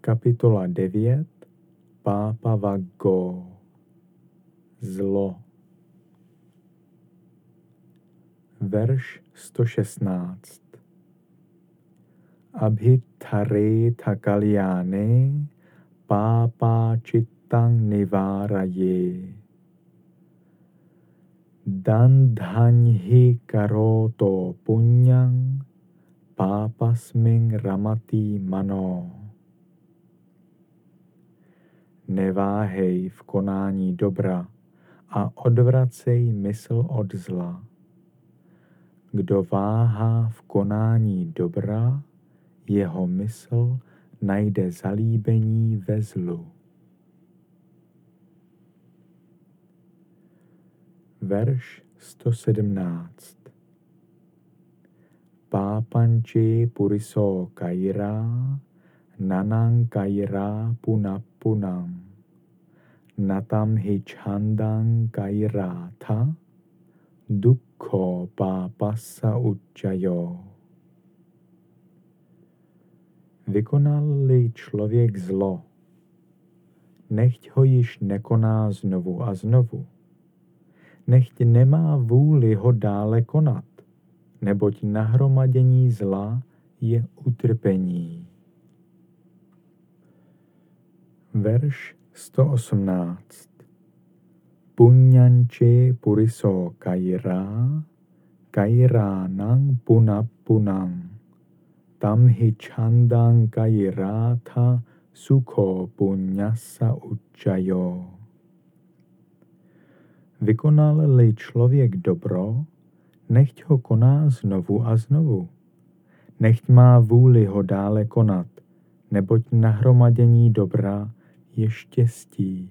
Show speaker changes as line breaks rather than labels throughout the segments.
Kapitola 9 Pápa Vaggo Zlo. Verš 116 Abhitare takalyane pápa chittang niváraje Dandhanhi karoto punyang pápasming ramati mano. Neváhej v konání dobra a odvracej mysl od zla. Kdo váhá v konání dobra, jeho mysl najde zalíbení ve zlu. Verš 117 Pápanči puriso kaira, nanang kaira punapunam, natam hichandang kaira tha, dukho pápasa učajo. Vykonal-li člověk zlo, nechť ho již nekoná znovu a znovu nechť nemá vůli ho dále konat, neboť nahromadění zla je utrpení. Verš 118 Punyanči puriso kaira, kaira nang puna punang, tamhi chandang kairata sukho punyasa uchayo. Vykonal-li člověk dobro, nechť ho koná znovu a znovu. Nechť má vůli ho dále konat, neboť nahromadění dobra je štěstí.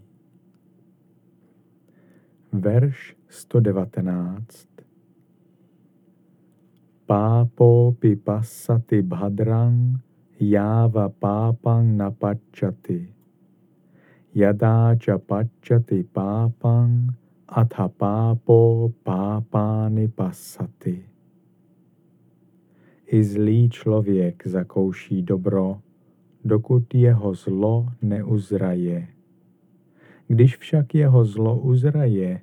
Verš 119 Pápo pipasati bhadrang jáva pápang napačati. Jadáča pačati pápang Atapápo pápány pasaty. I zlý člověk zakouší dobro, dokud jeho zlo neuzraje. Když však jeho zlo uzraje,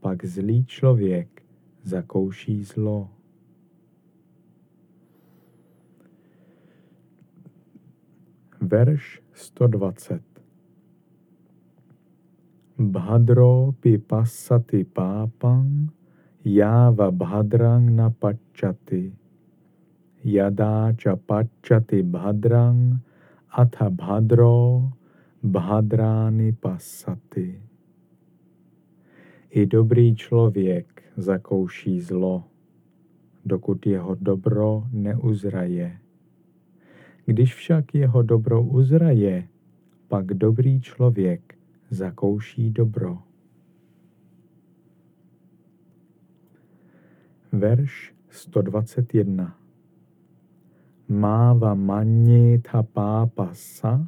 pak zlý člověk zakouší zlo. Verš 120 Bhadro pipasati pápam, jáva bhadrang na pačati. Yada cha pačati bhadrang, atha bhadro bhadrány pasati. I dobrý člověk zakouší zlo, dokud jeho dobro neuzraje. Když však jeho dobro uzraje, pak dobrý člověk zakouší dobro. Verš 121 Máva manni tapápasa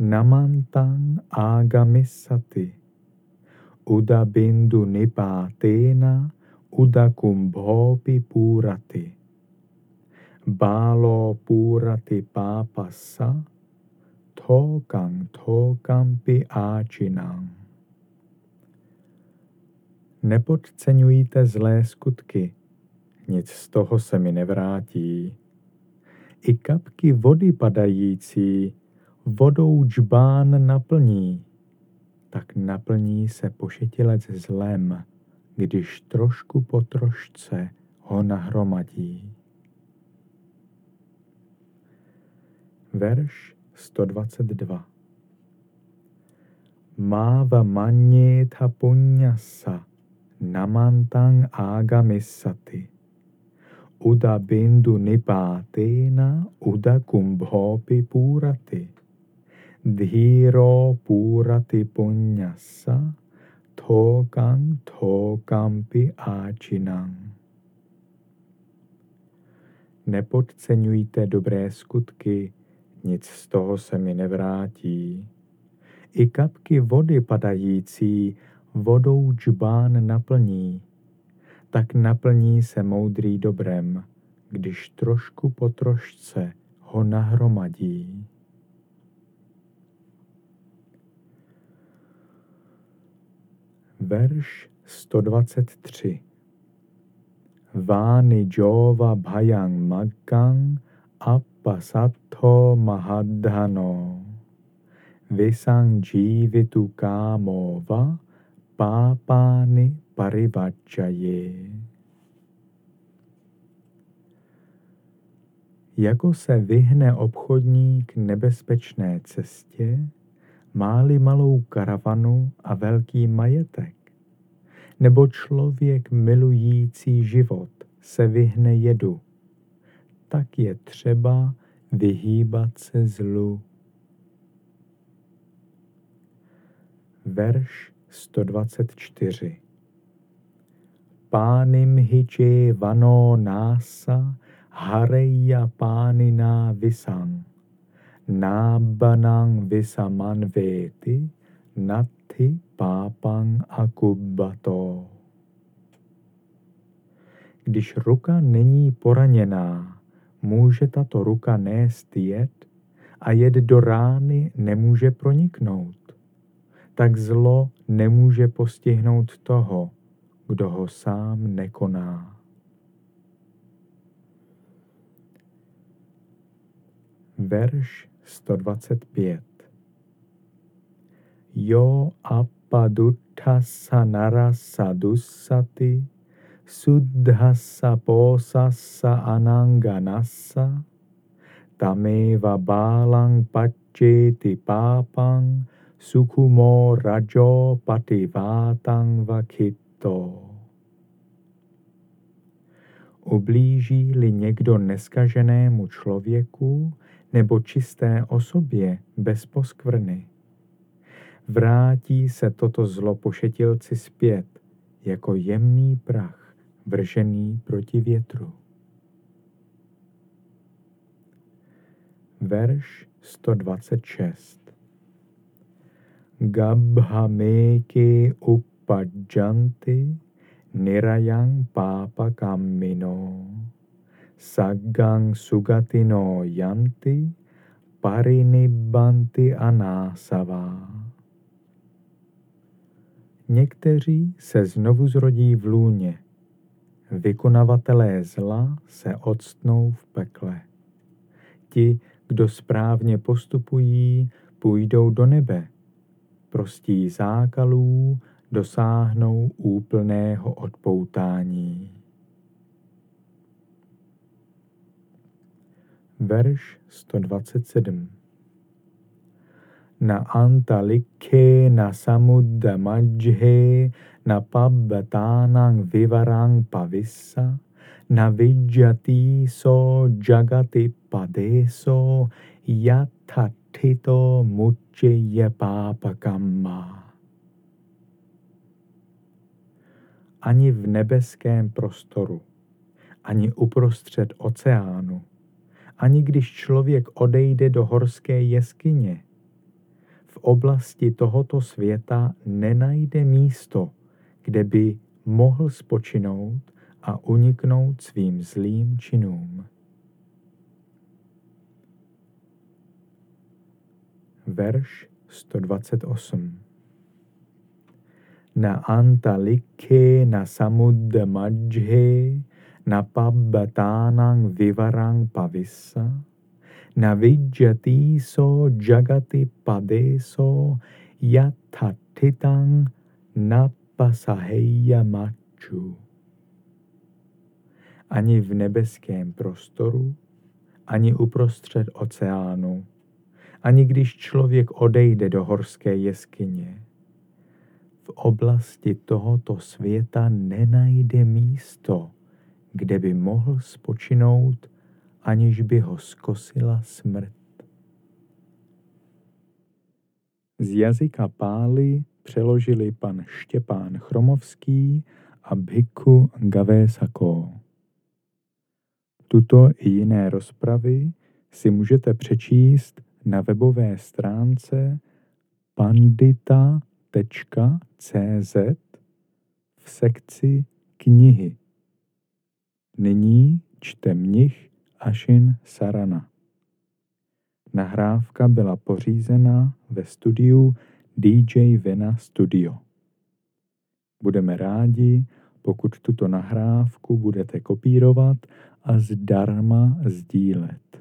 namantan agamisati uda bindu nipáténa uda kumbhopi púrati bálo púrati pápasa Thokang thokampi áčinang. Nepodceňujte zlé skutky, nic z toho se mi nevrátí. I kapky vody padající vodou džbán naplní, tak naplní se pošetilec zlem, když trošku po trošce ho nahromadí. Verš 122. Máva manyeta punyasa namantang agamisati. Uda bindu nipatena uda kumbhopi purati. Dhiro purati punyasa thokang thokampi áčinang. Nepodceňujte dobré skutky, nic z toho se mi nevrátí. I kapky vody padající vodou džbán naplní, tak naplní se moudrý dobrem, když trošku po trošce ho nahromadí. Verš 123 Vány Jova Bhajang Maggang Appasatho Mahadhano Visang Jivitu Kámova Pápány Parivacchaye Jako se vyhne obchodník nebezpečné cestě, máli malou karavanu a velký majetek, nebo člověk milující život se vyhne jedu, tak je třeba vyhýbat se zlu. Verš 124 Pánim hiče vano nása hareya pánina visang nábanang visamanveti nati pápang akubbato. Když ruka není poraněná, může tato ruka nést jed a jed do rány nemůže proniknout. Tak zlo nemůže postihnout toho, kdo ho sám nekoná. Verš 125 Jo appaduttassa narassa dussati suddhassa posassa ananganassa tameva balang pacceti papang sukumo rajo pativatang vakito. Ublíží-li někdo neskaženému člověku nebo čisté osobě bez poskvrny, vrátí se toto zlo pošetilci zpět jako jemný prach vržený proti větru. Verš 126 Gabhameki upajjanti nirayang papa kammino saggang sugatino yanti parinibbanti anásava. Někteří se znovu zrodí v lůně, vykonavatelé zla se odstnou v pekle. Ti, kdo správně postupují, půjdou do nebe. Prostí zákalů dosáhnou úplného odpoutání. Verš 127 na antalikhe na samudda majhe na pabbatanang vivarang pavissa na vijjati so jagati padeso yatatito mucceya pápakamma. Ani v nebeském prostoru, ani uprostřed oceánu, ani když člověk odejde do horské jeskyně, v oblasti tohoto světa nenajde místo, kde by mohl spočinout a uniknout svým zlým činům. Verš 128 Na antalikke na samudda majhe na pabbatánang vivarang pavissa navijjati so jagati padeso yatatitang napasaheya machu. Ani v nebeském prostoru, ani uprostřed oceánu, ani když člověk odejde do horské jeskyně. V oblasti tohoto světa nenajde místo, kde by mohl spočinout aniž by ho skosila smrt. Z jazyka pály přeložili pan Štěpán Chromovský a Bhikkhu Gavésako. Tuto i jiné rozpravy si můžete přečíst na webové stránce pandita.cz v sekci knihy. Nyní čte mnich Ashin Sarana. Nahrávka byla pořízena ve studiu DJ Vena Studio. Budeme rádi, pokud tuto nahrávku budete kopírovat a zdarma sdílet.